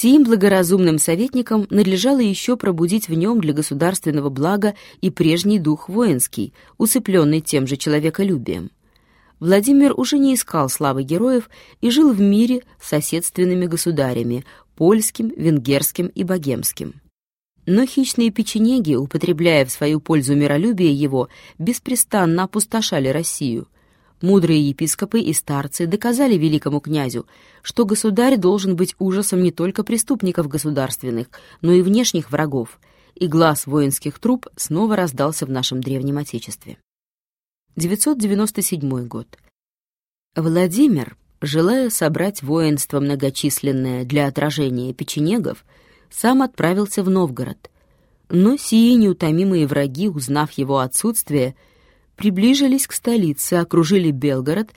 Сим благоразумным советникам надлежало еще пробудить в нем для государственного блага и прежний дух воинский, усыпленный тем же человеколюбием. Владимир уже не искал славы героев и жил в мире с соседственными государями – польским, венгерским и богемским. Но хищные печенеги, употребляя в свою пользу миролюбие его, беспрестанно опустошали Россию – Мудрые епископы и старцы доказали великому князю, что государь должен быть ужасом не только преступников государственных, но и внешних врагов, и глаз воинских труп снова раздался в нашем древнем Отечестве. 997 год. Владимир, желая собрать воинство многочисленное для отражения печенегов, сам отправился в Новгород, но сии неутомимые враги, узнав его отсутствие, приближились к столице, окружили Белгород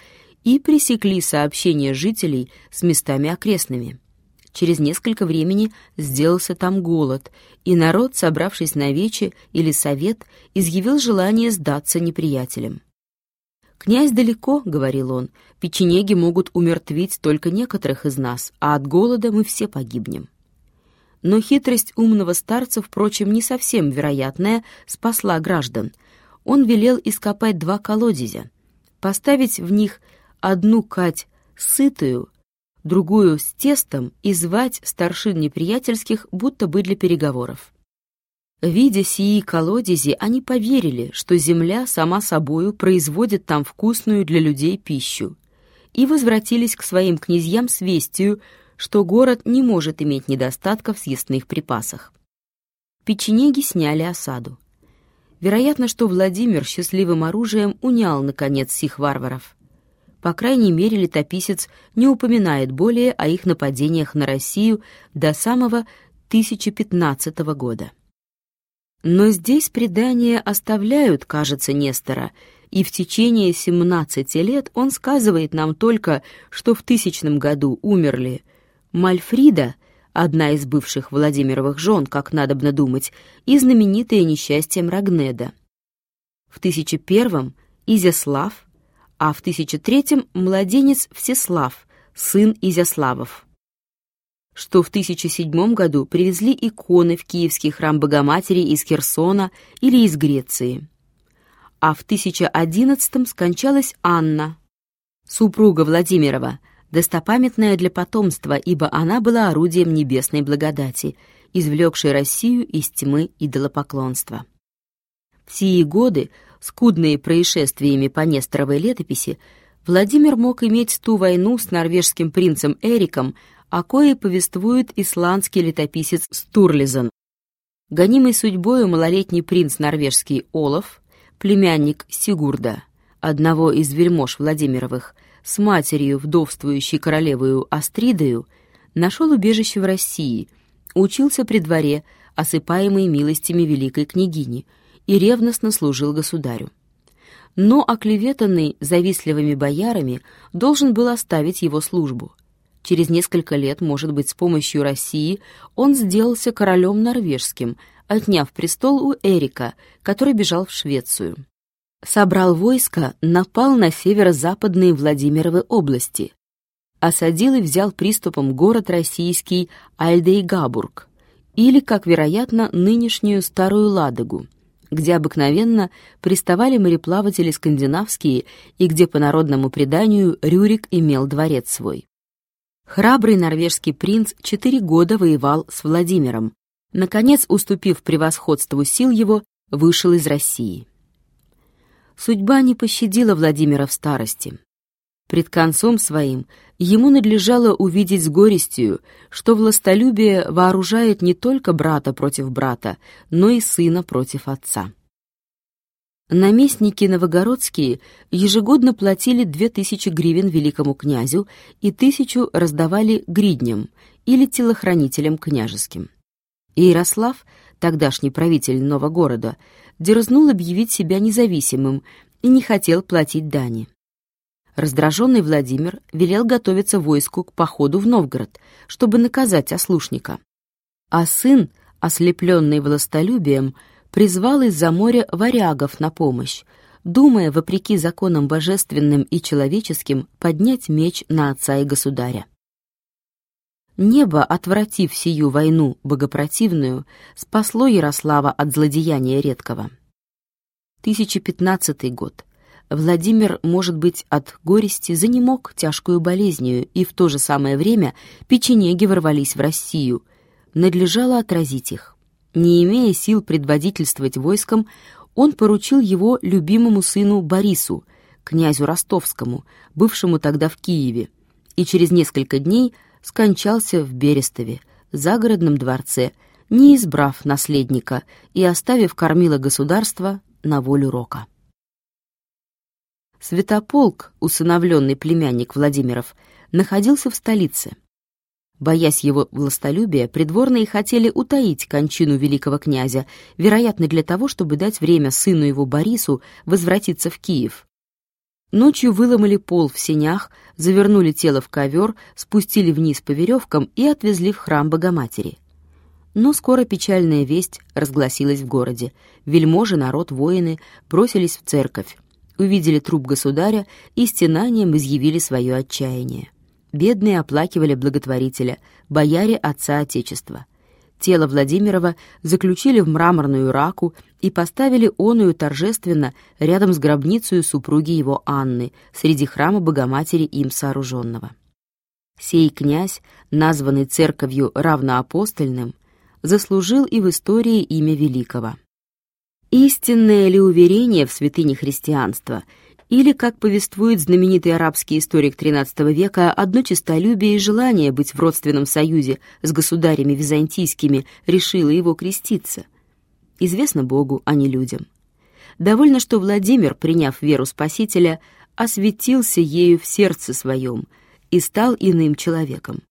и пресекли сообщение жителей с местами окрестными. Через несколько времени сделался там голод, и народ, собравшись на вече или совет, изъявил желание сдаться неприятелям. «Князь далеко», — говорил он, — «печенеги могут умертвить только некоторых из нас, а от голода мы все погибнем». Но хитрость умного старца, впрочем, не совсем вероятная, спасла граждан — он велел ископать два колодезя, поставить в них одну кать сытую, другую с тестом и звать старшин неприятельских, будто бы для переговоров. Видя сии колодези, они поверили, что земля сама собою производит там вкусную для людей пищу, и возвратились к своим князьям с вестью, что город не может иметь недостатков в съестных припасах. Печенеги сняли осаду. Вероятно, что Владимир счастливым оружием унял, наконец, сих варваров. По крайней мере, летописец не упоминает более о их нападениях на Россию до самого 1015 года. Но здесь предания оставляют, кажется, Нестора, и в течение 17 лет он сказывает нам только, что в тысячном году умерли Мальфрида, одна из бывших Владимировых жен, как надобно думать, и знаменитое несчастьем Рагнеда. В 1001-м Изяслав, а в 1003-м младенец Всеслав, сын Изяславов. Что в 1007 году привезли иконы в Киевский храм Богоматери из Херсона или из Греции. А в 1011-м скончалась Анна, супруга Владимирова, достопамятная для потомства, ибо она была орудием небесной благодати, извлекшей Россию из тьмы идолопоклонства. В сии годы, скудные происшествиями по Несторовой летописи, Владимир мог иметь ту войну с норвежским принцем Эриком, о коей повествует исландский летописец Стурлизен. Гонимый судьбою малолетний принц норвежский Олаф, племянник Сигурда, одного из вельмож Владимировых, с матерью, вдовствующей королевою Астридою, нашел убежище в России, учился при дворе, осыпаемый милостями великой княгини, и ревностно служил государю. Но оклеветанный завистливыми боярами должен был оставить его службу. Через несколько лет, может быть, с помощью России, он сделался королем норвежским, отняв престол у Эрика, который бежал в Швецию собрал войско, напал на северо-западные Владимировы области, осадил и взял приступом город российский Альдейгабург, или, как вероятно, нынешнюю Старую Ладогу, где обыкновенно приставали мореплаватели скандинавские и где, по народному преданию, Рюрик имел дворец свой. Храбрый норвежский принц четыре года воевал с Владимиром, наконец, уступив превосходству сил его, вышел из России. Судьба не пощадила Владимира в старости. Пред концом своим ему надлежало увидеть с горестью, что властолюбие вооружает не только брата против брата, но и сына против отца. Наместники новогородские ежегодно платили две тысячи гривен великому князю и тысячу раздавали гридням или телохранителям княжеским. Ярослав, тогдашний правитель Новогорода, дерзнул объявить себя независимым и не хотел платить дани. Раздраженный Владимир велел готовиться войску к походу в Новгород, чтобы наказать ослушника. А сын, ослепленный властолюбием, призвал из-за моря варягов на помощь, думая, вопреки законам божественным и человеческим, поднять меч на отца и государя. Небо, отвратив сию войну богопротивную, спасло Ярослава от злодеяния редкого. 1015 год. Владимир, может быть, от горести занемог тяжкую болезнью, и в то же самое время печенеги ворвались в Россию. Надлежало отразить их. Не имея сил предводительствовать войском, он поручил его любимому сыну Борису, князю Ростовскому, бывшему тогда в Киеве, и через несколько дней скончался в Берестове, загородном дворце, не избрав наследника и оставив кормила государства на волю рока. Святополк, усыновленный племянник Владимиров, находился в столице. Боясь его властолюбия, придворные хотели утаить кончину великого князя, вероятно, для того, чтобы дать время сыну его Борису возвратиться в Киев. Ночью выломали пол в сенях, завернули тело в ковер, спустили вниз по веревкам и отвезли в храм Богоматери. Но скоро печальная весть разгласилась в городе. Вельможи, народ, воины бросились в церковь увидели труп государя и стенанием изъявили свое отчаяние. Бедные оплакивали благотворителя, бояре отца Отечества. Тело Владимирова заключили в мраморную раку и поставили оную торжественно рядом с гробницей супруги его Анны среди храма Богоматери им сооруженного. Сей князь, названный церковью равноапостольным, заслужил и в истории имя великого истинное ли уверение в святыне христианства, или, как повествует знаменитый арабский историк XIII века, одно честолюбие и желание быть в родственном союзе с государями византийскими решило его креститься. Известно Богу, а не людям. Довольно, что Владимир, приняв веру Спасителя, осветился ею в сердце своем и стал иным человеком.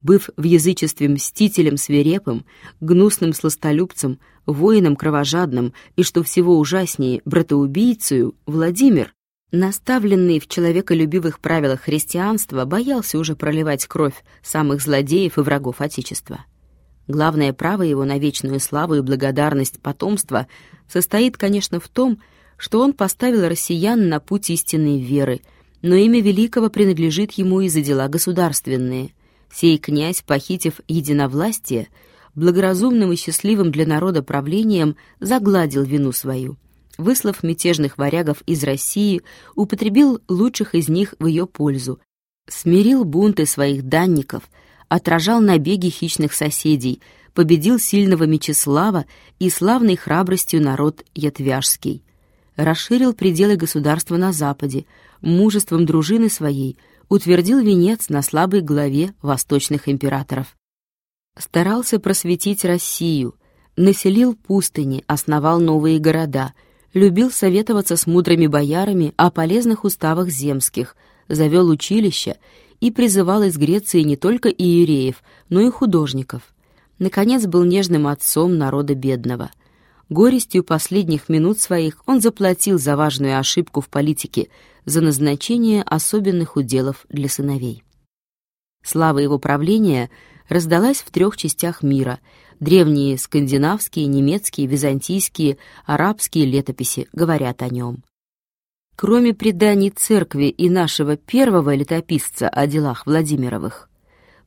Быв в язычестве мстителем свирепым, гнусным сластолюбцем, воином кровожадным и, что всего ужаснее, братоубийцею, Владимир, наставленный в человеколюбивых правилах христианства, боялся уже проливать кровь самых злодеев и врагов Отечества. Главное право его на вечную славу и благодарность потомства состоит, конечно, в том, что он поставил россиян на путь истинной веры, но имя великого принадлежит ему и за дела государственные — Сей князь, похитив единовластие, благоразумным и счастливым для народа правлением загладил вину свою. Выслав мятежных варягов из России, употребил лучших из них в ее пользу, смирил бунты своих данников, отражал набеги хищных соседей, победил сильного Мечислава и славной храбростью народ Ятвяжский. Расширил пределы государства на западе, мужеством дружины своей — утвердил венец на слабой главе восточных императоров. Старался просветить Россию, населил пустыни, основал новые города, любил советоваться с мудрыми боярами о полезных уставах земских, завел училища и призывал из Греции не только иереев, но и художников. Наконец был нежным отцом народа бедного. Горестью последних минут своих он заплатил за важную ошибку в политике — за назначение особенных уделов для сыновей. Слава его правления раздалась в трех частях мира. Древние скандинавские, немецкие, византийские, арабские летописи говорят о нем. Кроме преданий церкви и нашего первого летописца о делах Владимировых,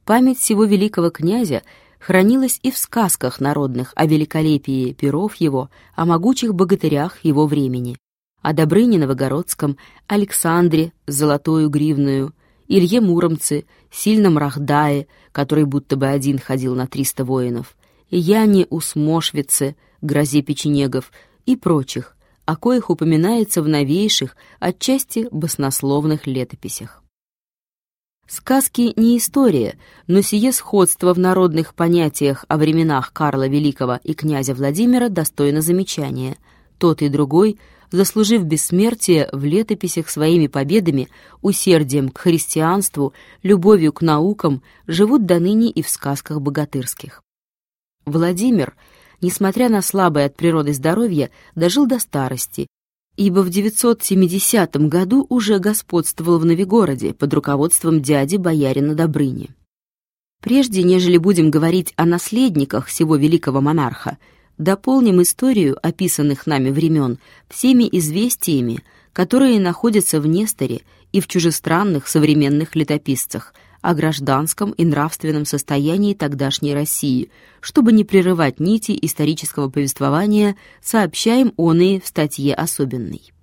память всего великого князя хранилась и в сказках народных о великолепии перов его, о могучих богатырях его времени о Добрыне Новогородском, Александре с золотою гривною, Илье Муромце, сильном Рахдае, который будто бы один ходил на триста воинов, Яне Усмошвице, грозе печенегов и прочих, о коих упоминается в новейших, отчасти баснословных летописях. Сказки не история, но сие сходство в народных понятиях о временах Карла Великого и князя Владимира достойно замечания. Тот и другой заслужив бессмертие в летописях своими победами, усердием к христианству, любовью к наукам, живут до ныне и в сказках богатырских. Владимир, несмотря на слабое от природы здоровье, дожил до старости, ибо в 970 году уже господствовал в Новигороде под руководством дяди боярина Добрыни. Прежде, нежели будем говорить о наследниках всего великого монарха, дополним историю описанных нами времен всеми известиями, которые находятся в Несторе и в чужестранных современных летописцах, о гражданском и нравственном состоянии тогдашней России. Чтобы не прерывать нити исторического повествования, сообщаем он и в статье особенной.